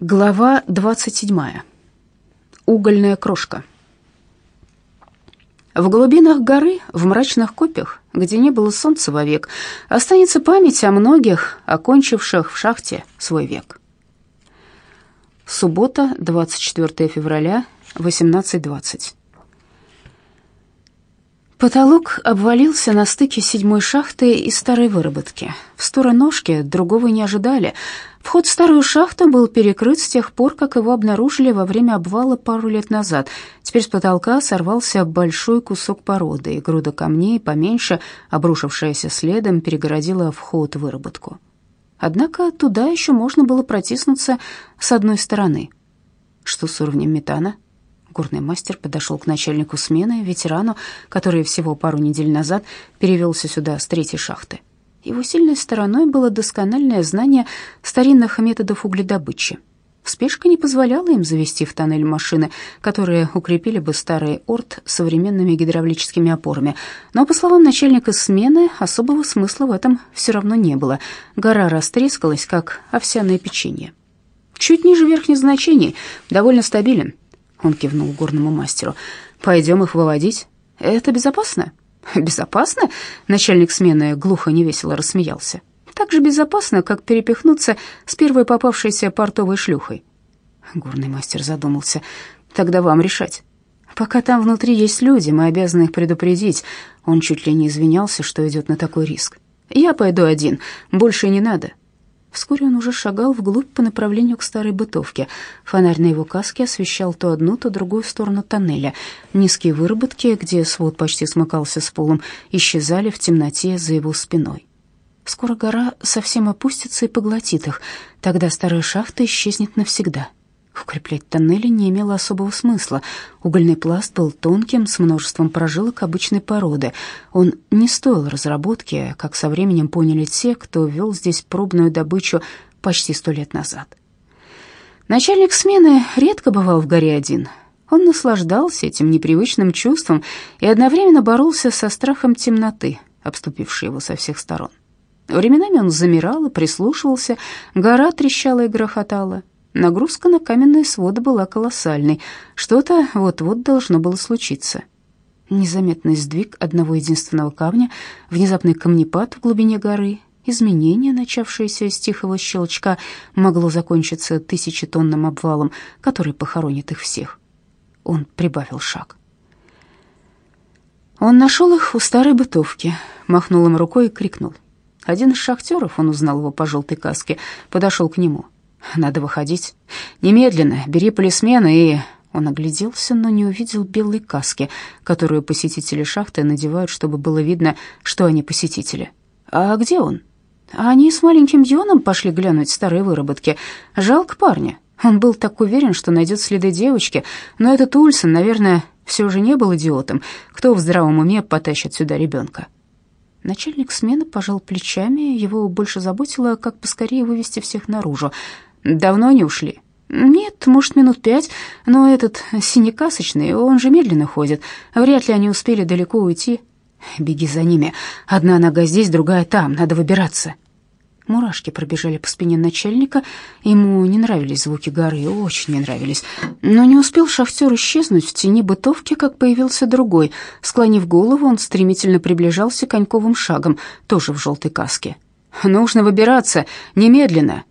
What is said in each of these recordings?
Глава 27. Угольная крошка. В глубинах горы, в мрачных копьях, где не было солнца вовек, останется память о многих, окончивших в шахте свой век. Суббота, 24 февраля, 18.20. Потолок обвалился на стыке седьмой шахты и старой выработки. В сторону ножки другого не ожидали. Вход в старую шахту был перекрыт с тех пор, как его обнаружили во время обвала пару лет назад. Теперь с потолка сорвался большой кусок породы, и груда камней поменьше, обрушившаяся следом, перегородила вход в выработку. Однако туда еще можно было протиснуться с одной стороны. Что с уровнем метана? Горный мастер подошел к начальнику смены, ветерану, который всего пару недель назад перевелся сюда с третьей шахты. Его сильной стороной было доскональное знание старинных методов угледобычи. Спешка не позволяла им завести в тоннель машины, которые укрепили бы старый орд современными гидравлическими опорами. Но, по словам начальника смены, особого смысла в этом все равно не было. Гора растрескалась, как овсяное печенье. Чуть ниже верхних значений, довольно стабилен. Он кивнул горному мастеру. «Пойдем их выводить. Это безопасно?» «Безопасно?» — начальник смены глухо невесело рассмеялся. «Так же безопасно, как перепихнуться с первой попавшейся портовой шлюхой». Горный мастер задумался. «Тогда вам решать. Пока там внутри есть люди, мы обязаны их предупредить». Он чуть ли не извинялся, что идет на такой риск. «Я пойду один, больше не надо. Вскоре он уже шагал вглубь по направлению к старой бытовке. Фонарь на его каске освещал то одну, то другую сторону тоннеля. Низкие выработки, где свод почти смыкался с полом, исчезали в темноте за его спиной. Скоро гора совсем опустится и поглотит их. Тогда старая шахта исчезнет навсегда. Укреплять тоннели не имело особого смысла. Угольный пласт был тонким, с множеством прожилок обычной породы. Он не стоил разработки, как со временем поняли те, кто вел здесь пробную добычу почти сто лет назад. Начальник смены редко бывал в горе один. Он наслаждался этим непривычным чувством и одновременно боролся со страхом темноты, обступившей его со всех сторон. Временами он замирал и прислушивался, гора трещала и грохотала, Нагрузка на каменные своды была колоссальной. Что-то вот-вот должно было случиться. Незаметный сдвиг одного единственного камня, внезапный камнепад в глубине горы, изменение, начавшееся с тихого щелчка, могло закончиться тысячетонным обвалом, который похоронит их всех. Он прибавил шаг. Он нашел их у старой бытовки, махнул им рукой и крикнул. Один из шахтеров, он узнал его по желтой каске, подошел к нему — надо выходить. Немедленно, бери полисмена и...» Он огляделся, но не увидел белой каски, которую посетители шахты надевают, чтобы было видно, что они посетители. «А где он?» Они с маленьким Дионом пошли глянуть старые выработки. Жалко парня. Он был так уверен, что найдет следы девочки, но этот Ульсон, наверное, все же не был идиотом. Кто в здравом уме потащит сюда ребенка? Начальник смены пожал плечами, его больше заботило, как поскорее вывести всех наружу. Давно они ушли? Нет, может, минут пять, но этот синекасочный, он же медленно ходит. Вряд ли они успели далеко уйти. Беги за ними. Одна нога здесь, другая там, надо выбираться. Мурашки пробежали по спине начальника. Ему не нравились звуки горы, очень не нравились. Но не успел шахтер исчезнуть в тени бытовки, как появился другой. Склонив голову, он стремительно приближался коньковым шагом, тоже в желтой каске. «Нужно выбираться, немедленно!»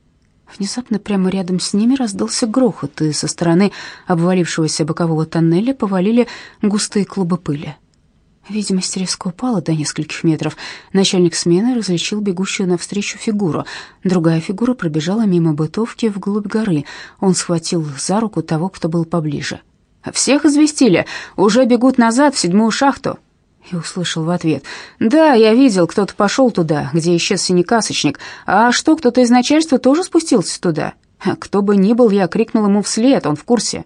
Внезапно прямо рядом с ними раздался грохот, и со стороны обвалившегося бокового тоннеля повалили густые клубы пыли. Видимость резко упала до нескольких метров. Начальник смены различил бегущую навстречу фигуру. Другая фигура пробежала мимо бытовки вглубь горы. Он схватил за руку того, кто был поближе. «Всех известили. Уже бегут назад, в седьмую шахту и услышал в ответ. «Да, я видел, кто-то пошел туда, где исчез синекасочник. А что, кто-то из начальства тоже спустился туда? Кто бы ни был, я крикнул ему вслед, он в курсе».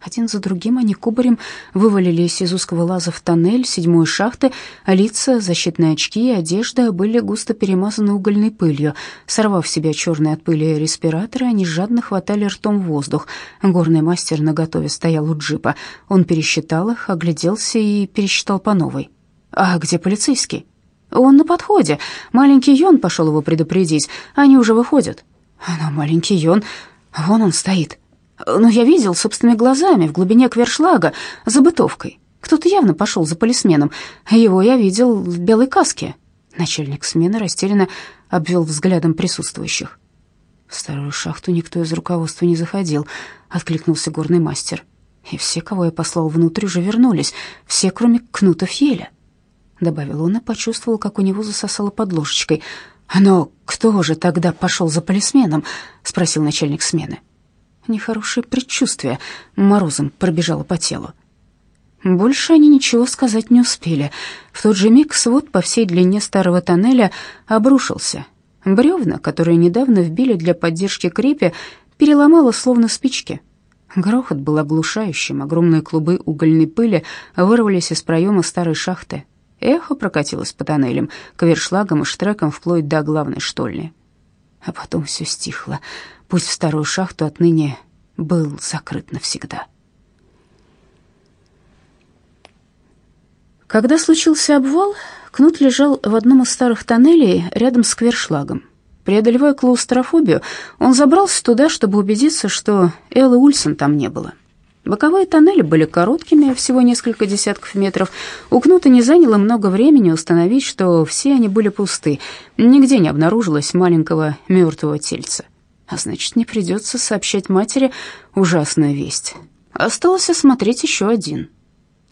Один за другим они кубарем вывалились из узкого лаза в тоннель седьмой шахты, а лица, защитные очки и одежда были густо перемазаны угольной пылью. Сорвав себя черные от пыли респираторы, они жадно хватали ртом воздух. Горный мастер наготове стоял у джипа. Он пересчитал их, огляделся и пересчитал по новой. «А где полицейский?» «Он на подходе. Маленький Йон пошел его предупредить. Они уже выходят». «Но маленький Йон Вон он стоит. Ну, я видел собственными глазами в глубине квершлага за бытовкой. Кто-то явно пошел за полисменом. Его я видел в белой каске. Начальник смены растерянно обвел взглядом присутствующих. В старую шахту никто из руководства не заходил, откликнулся горный мастер. И все, кого я послал внутрь, уже вернулись, все, кроме Кнута Фьеля. Добавил он и почувствовал, как у него засосало под ложечкой. «Но кто же тогда пошел за полисменом?» — спросил начальник смены. Нехорошее предчувствие морозом пробежало по телу. Больше они ничего сказать не успели. В тот же миг свод по всей длине старого тоннеля обрушился. Бревна, которые недавно вбили для поддержки крепи, переломало словно спички. Грохот был оглушающим, огромные клубы угольной пыли вырвались из проема старой шахты. Эхо прокатилось по тоннелям, кавершлагам и штрекам вплоть до главной штольни. А потом все стихло. Путь в старую шахту отныне был закрыт навсегда. Когда случился обвал, Кнут лежал в одном из старых тоннелей рядом с квершлагом. Преодолевая клаустрофобию, он забрался туда, чтобы убедиться, что Эллы Ульсон там не было. Боковые тоннели были короткими, всего несколько десятков метров. У Кнута не заняло много времени установить, что все они были пусты. Нигде не обнаружилось маленького мертвого тельца. А значит, не придется сообщать матери ужасную весть. Осталось осмотреть еще один —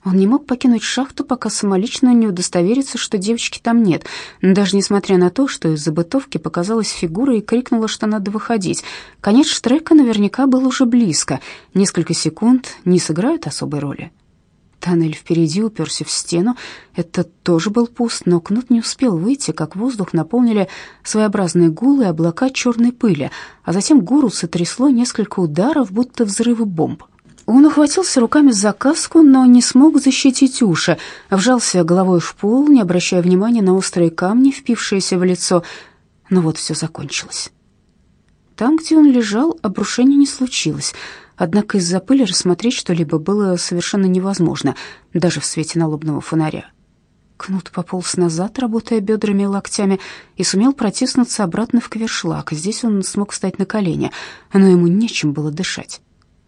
он не мог покинуть шахту, пока самолично не удостоверится, что девочки там нет, даже несмотря на то, что из-за бытовки показалась фигура и крикнула, что надо выходить. Конец штрека наверняка был уже близко. Несколько секунд не сыграют особой роли. Тоннель впереди уперся в стену. Это тоже был пуст, но Кнут не успел выйти, как воздух наполнили своеобразные гулы и облака черной пыли, а затем гору сотрясло несколько ударов, будто взрывы бомб. Он ухватился руками за каску, но не смог защитить уши, вжался головой в пол, не обращая внимания на острые камни, впившиеся в лицо. Но вот все закончилось. Там, где он лежал, обрушения не случилось, однако из-за пыли рассмотреть что-либо было совершенно невозможно, даже в свете налобного фонаря. Кнут пополз назад, работая бедрами и локтями, и сумел протиснуться обратно в квершлаг. Здесь он смог встать на колени, но ему нечем было дышать.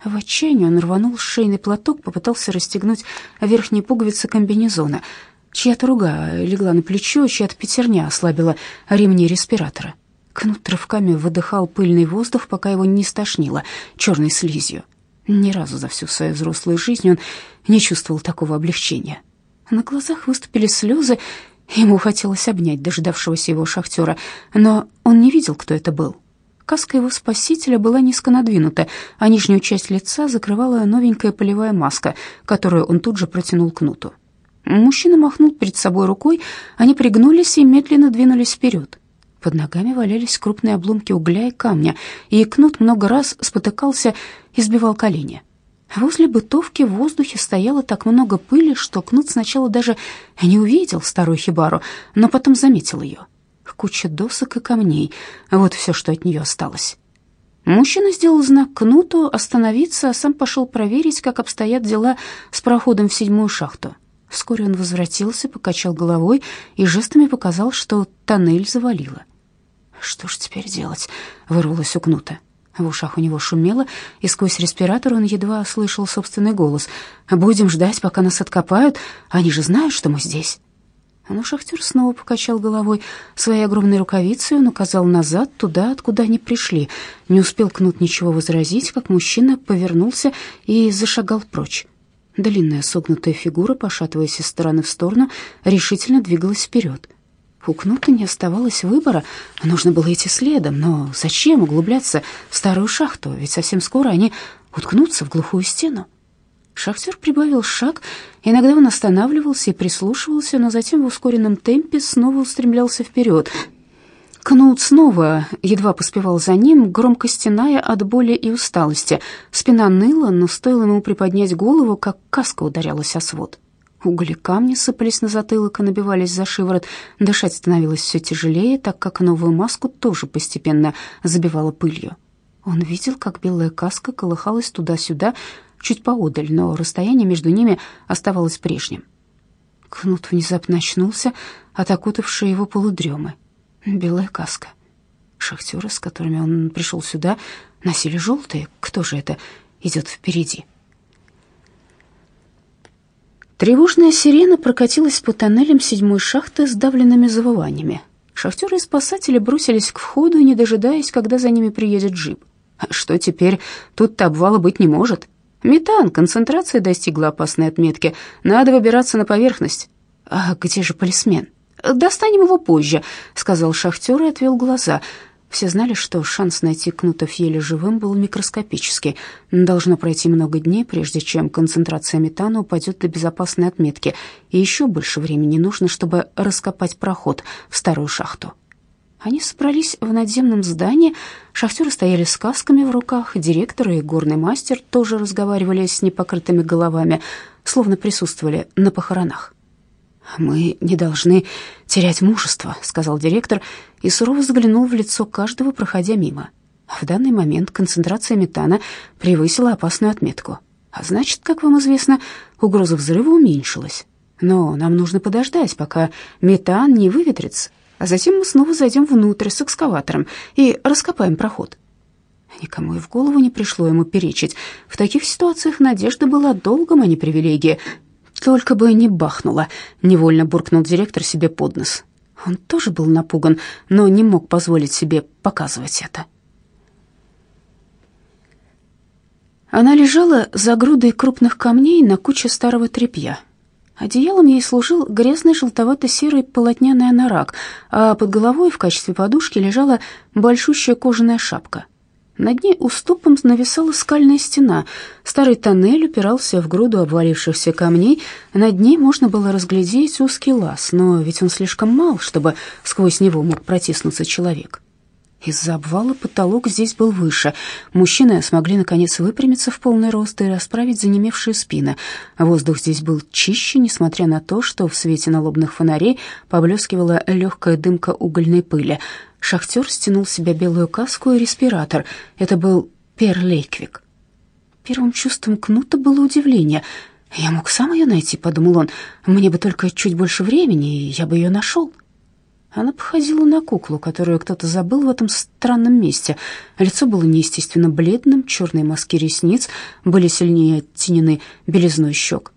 В отчаянии он рванул шейный платок, попытался расстегнуть верхние пуговицы комбинезона. Чья-то рука легла на плечо, чья-то пятерня ослабила ремни респиратора. Кнут рывками выдыхал пыльный воздух, пока его не стошнило черной слизью. Ни разу за всю свою взрослую жизнь он не чувствовал такого облегчения. На глазах выступили слезы, ему хотелось обнять дожидавшегося его шахтера, но он не видел, кто это был. Каска его спасителя была низко надвинута, а нижнюю часть лица закрывала новенькая полевая маска, которую он тут же протянул кнуту. Мужчина махнул перед собой рукой, они пригнулись и медленно двинулись вперед. Под ногами валялись крупные обломки угля и камня, и кнут много раз спотыкался и сбивал колени. Возле бытовки в воздухе стояло так много пыли, что кнут сначала даже не увидел старую хибару, но потом заметил ее — куча досок и камней. Вот все, что от нее осталось. Мужчина сделал знак Кнуту остановиться, а сам пошел проверить, как обстоят дела с проходом в седьмую шахту. Вскоре он возвратился, покачал головой и жестами показал, что тоннель завалило. «Что ж теперь делать?» — вырвалось у Кнута. В ушах у него шумело, и сквозь респиратор он едва слышал собственный голос. «Будем ждать, пока нас откопают. Они же знают, что мы здесь». Но шахтер снова покачал головой. Своей огромной рукавицей он указал назад, туда, откуда они пришли. Не успел Кнут ничего возразить, как мужчина повернулся и зашагал прочь. Длинная согнутая фигура, пошатываясь из стороны в сторону, решительно двигалась вперед. У Кнута не оставалось выбора, нужно было идти следом, но зачем углубляться в старую шахту, ведь совсем скоро они уткнутся в глухую стену. Шахтер прибавил шаг. Иногда он останавливался и прислушивался, но затем в ускоренном темпе снова устремлялся вперед. Кнут снова едва поспевал за ним, громко стеная от боли и усталости. Спина ныла, но стоило ему приподнять голову, как каска ударялась о свод. Угли камни сыпались на затылок и набивались за шиворот. Дышать становилось все тяжелее, так как новую маску тоже постепенно забивала пылью. Он видел, как белая каска колыхалась туда-сюда, чуть поодаль, но расстояние между ними оставалось прежним. Кнут внезапно очнулся от окутавшей его полудремы. Белая каска. Шахтеры, с которыми он пришел сюда, носили желтые. Кто же это идет впереди? Тревожная сирена прокатилась по тоннелям седьмой шахты с давленными завываниями. Шахтеры и спасатели бросились к входу, не дожидаясь, когда за ними приедет джип. А что теперь? Тут-то обвала быть не может. Метан, концентрация достигла опасной отметки. Надо выбираться на поверхность. А где же полисмен? Достанем его позже, сказал шахтер и отвел глаза. Все знали, что шанс найти Кнутов еле живым был микроскопический. Должно пройти много дней, прежде чем концентрация метана упадет до безопасной отметки, и еще больше времени нужно, чтобы раскопать проход в старую шахту. Они собрались в надземном здании, шахтеры стояли с касками в руках, директор и горный мастер тоже разговаривали с непокрытыми головами, словно присутствовали на похоронах. «Мы не должны терять мужество», — сказал директор и сурово взглянул в лицо каждого, проходя мимо. В данный момент концентрация метана превысила опасную отметку. А значит, как вам известно, угроза взрыва уменьшилась. Но нам нужно подождать, пока метан не выветрится, а затем мы снова зайдем внутрь с экскаватором и раскопаем проход. Никому и в голову не пришло ему перечить. В таких ситуациях надежда была долгом, а не привилегией. Только бы не бахнуло, невольно буркнул директор себе под нос. Он тоже был напуган, но не мог позволить себе показывать это. Она лежала за грудой крупных камней на куче старого тряпья. Одеялом ей служил грязный желтовато-серый полотняный анорак, а под головой в качестве подушки лежала большущая кожаная шапка — над ней уступом нависала скальная стена. Старый тоннель упирался в груду обвалившихся камней. Над ней можно было разглядеть узкий лаз, но ведь он слишком мал, чтобы сквозь него мог протиснуться человек. Из-за обвала потолок здесь был выше. Мужчины смогли наконец выпрямиться в полный рост и расправить занемевшие спины. Воздух здесь был чище, несмотря на то, что в свете налобных фонарей поблескивала легкая дымка угольной пыли. Шахтер стянул с себя белую каску и респиратор. Это был Пер Лейквик. Первым чувством Кнута было удивление. «Я мог сам ее найти», — подумал он. «Мне бы только чуть больше времени, и я бы ее нашел». Она походила на куклу, которую кто-то забыл в этом странном месте. Лицо было неестественно бледным, черные мазки ресниц были сильнее оттенены белизной щек.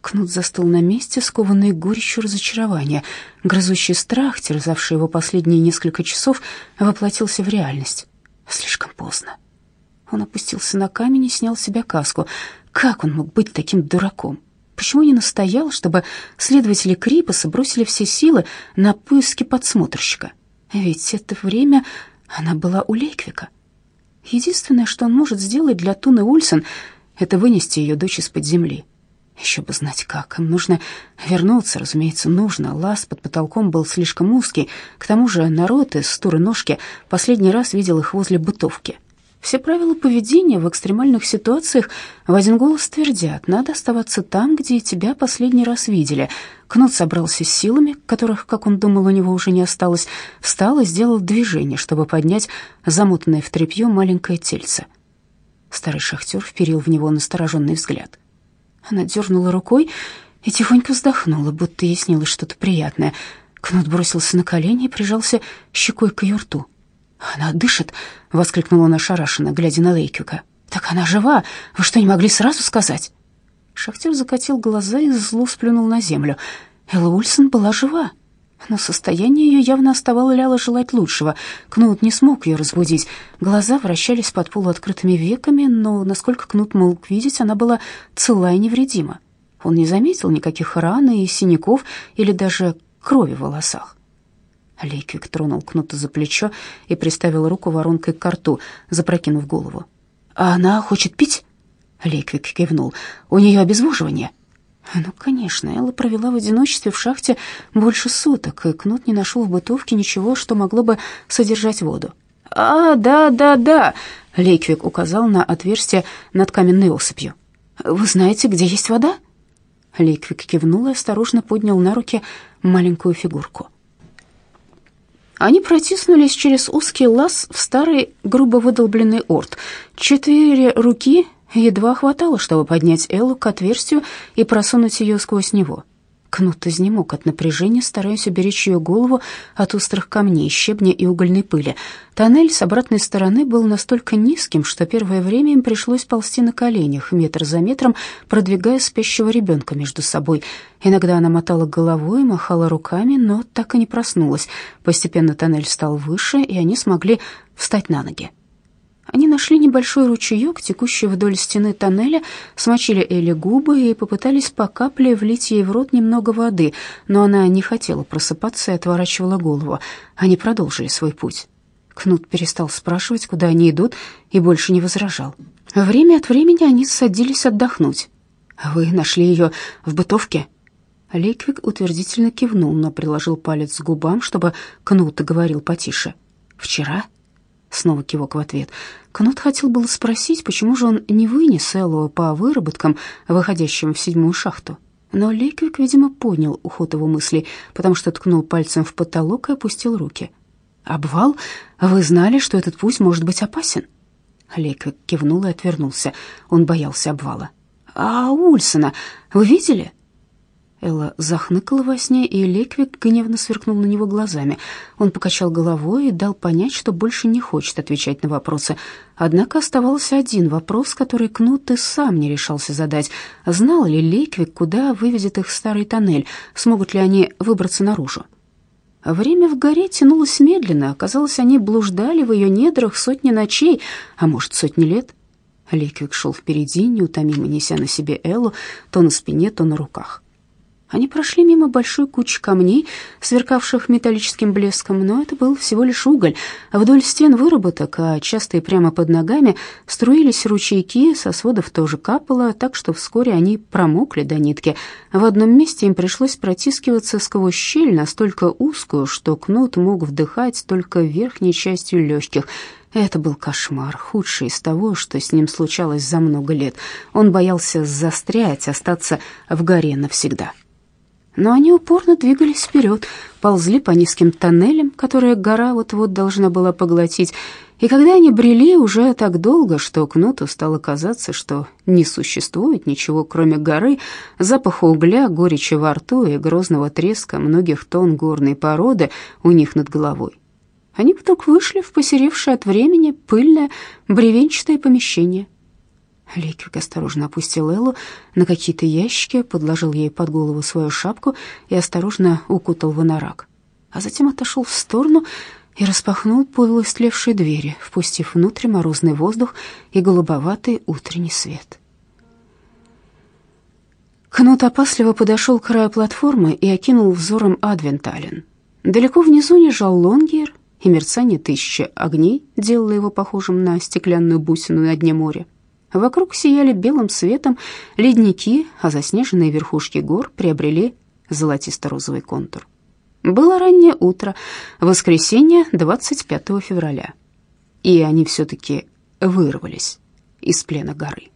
Кнут застыл на месте, скованный горечью разочарования. Грызущий страх, терзавший его последние несколько часов, воплотился в реальность. Слишком поздно. Он опустился на камень и снял с себя каску. Как он мог быть таким дураком? Почему не настоял, чтобы следователи Крипаса бросили все силы на поиски подсмотрщика? Ведь это время она была у Лейквика. Единственное, что он может сделать для Туны Ульсон, это вынести ее дочь из-под земли. Еще бы знать как. Им нужно вернуться, разумеется, нужно. Лаз под потолком был слишком узкий. К тому же народ из туры ножки последний раз видел их возле бытовки. Все правила поведения в экстремальных ситуациях в один голос твердят, надо оставаться там, где тебя последний раз видели. Кнут собрался с силами, которых, как он думал, у него уже не осталось, встал и сделал движение, чтобы поднять замотанное в тряпье маленькое тельце. Старый шахтер вперил в него настороженный взгляд. Она дернула рукой и тихонько вздохнула, будто ей снилось что-то приятное. Кнут бросился на колени и прижался щекой к ее рту. «Она дышит!» — воскликнула она ошарашенно, глядя на Лейкюка. «Так она жива! Вы что, не могли сразу сказать?» Шахтер закатил глаза и зло сплюнул на землю. Элла Ульсон была жива, но состояние ее явно оставало желать лучшего. Кнут не смог ее разбудить. Глаза вращались под полуоткрытыми веками, но, насколько Кнут мог видеть, она была цела и невредима. Он не заметил никаких ран и синяков или даже крови в волосах. Лейквик тронул Кнута за плечо и приставил руку воронкой к рту, запрокинув голову. «А она хочет пить?» Лейквик кивнул. «У нее обезвоживание». Ну, конечно, Элла провела в одиночестве в шахте больше суток, и Кнут не нашел в бытовке ничего, что могло бы содержать воду. «А, да, да, да», — Лейквик указал на отверстие над каменной осыпью. «Вы знаете, где есть вода?» Лейквик кивнул и осторожно поднял на руки маленькую фигурку. Они протиснулись через узкий лаз в старый грубо выдолбленный орд. Четыре руки едва хватало, чтобы поднять Эллу к отверстию и просунуть ее сквозь него. Кнут изнемог от напряжения, стараясь уберечь ее голову от острых камней, щебня и угольной пыли. Тоннель с обратной стороны был настолько низким, что первое время им пришлось ползти на коленях, метр за метром, продвигая спящего ребенка между собой. Иногда она мотала головой, махала руками, но так и не проснулась. Постепенно тоннель стал выше, и они смогли встать на ноги. Они нашли небольшой ручеек, текущий вдоль стены тоннеля, смочили Элли губы и попытались по капле влить ей в рот немного воды, но она не хотела просыпаться и отворачивала голову. Они продолжили свой путь. Кнут перестал спрашивать, куда они идут, и больше не возражал. Время от времени они садились отдохнуть. «Вы нашли ее в бытовке?» Лейквик утвердительно кивнул, но приложил палец к губам, чтобы Кнут говорил потише. «Вчера?» Снова кивок в ответ. Кнут хотел было спросить, почему же он не вынес Эллу по выработкам, выходящим в седьмую шахту. Но Лейквик, видимо, понял ход его мыслей, потому что ткнул пальцем в потолок и опустил руки. «Обвал? Вы знали, что этот путь может быть опасен?» Лейквик кивнул и отвернулся. Он боялся обвала. «А Ульсона вы видели?» Элла захныкала во сне, и Леквик гневно сверкнул на него глазами. Он покачал головой и дал понять, что больше не хочет отвечать на вопросы. Однако оставался один вопрос, который Кнут и сам не решался задать. Знал ли Леквик, куда выведет их старый тоннель? Смогут ли они выбраться наружу? Время в горе тянулось медленно. Казалось, они блуждали в ее недрах сотни ночей, а может, сотни лет. Леквик шел впереди, неутомимо неся на себе Эллу, то на спине, то на руках. Они прошли мимо большой кучи камней, сверкавших металлическим блеском, но это был всего лишь уголь. Вдоль стен выработок, а часто и прямо под ногами, струились ручейки, со сводов тоже капало, так что вскоре они промокли до нитки. В одном месте им пришлось протискиваться сквозь щель настолько узкую, что Кнут мог вдыхать только верхней частью легких. Это был кошмар, худший из того, что с ним случалось за много лет. Он боялся застрять, остаться в горе навсегда но они упорно двигались вперед, ползли по низким тоннелям, которые гора вот-вот должна была поглотить, и когда они брели уже так долго, что Кнуту стало казаться, что не существует ничего, кроме горы, запаха угля, горечи во рту и грозного треска многих тонн горной породы у них над головой. Они вдруг вышли в посеревшее от времени пыльное бревенчатое помещение — Лейквик осторожно опустил Эллу на какие-то ящики, подложил ей под голову свою шапку и осторожно укутал в анорак. А затем отошел в сторону и распахнул полуистлевшие двери, впустив внутрь морозный воздух и голубоватый утренний свет. Кнут опасливо подошел к краю платформы и окинул взором Адвентален. Далеко внизу лежал Лонгер, и мерцание тысячи огней делало его похожим на стеклянную бусину на дне моря. Вокруг сияли белым светом ледники, а заснеженные верхушки гор приобрели золотисто-розовый контур. Было раннее утро, воскресенье 25 февраля, и они все-таки вырвались из плена горы.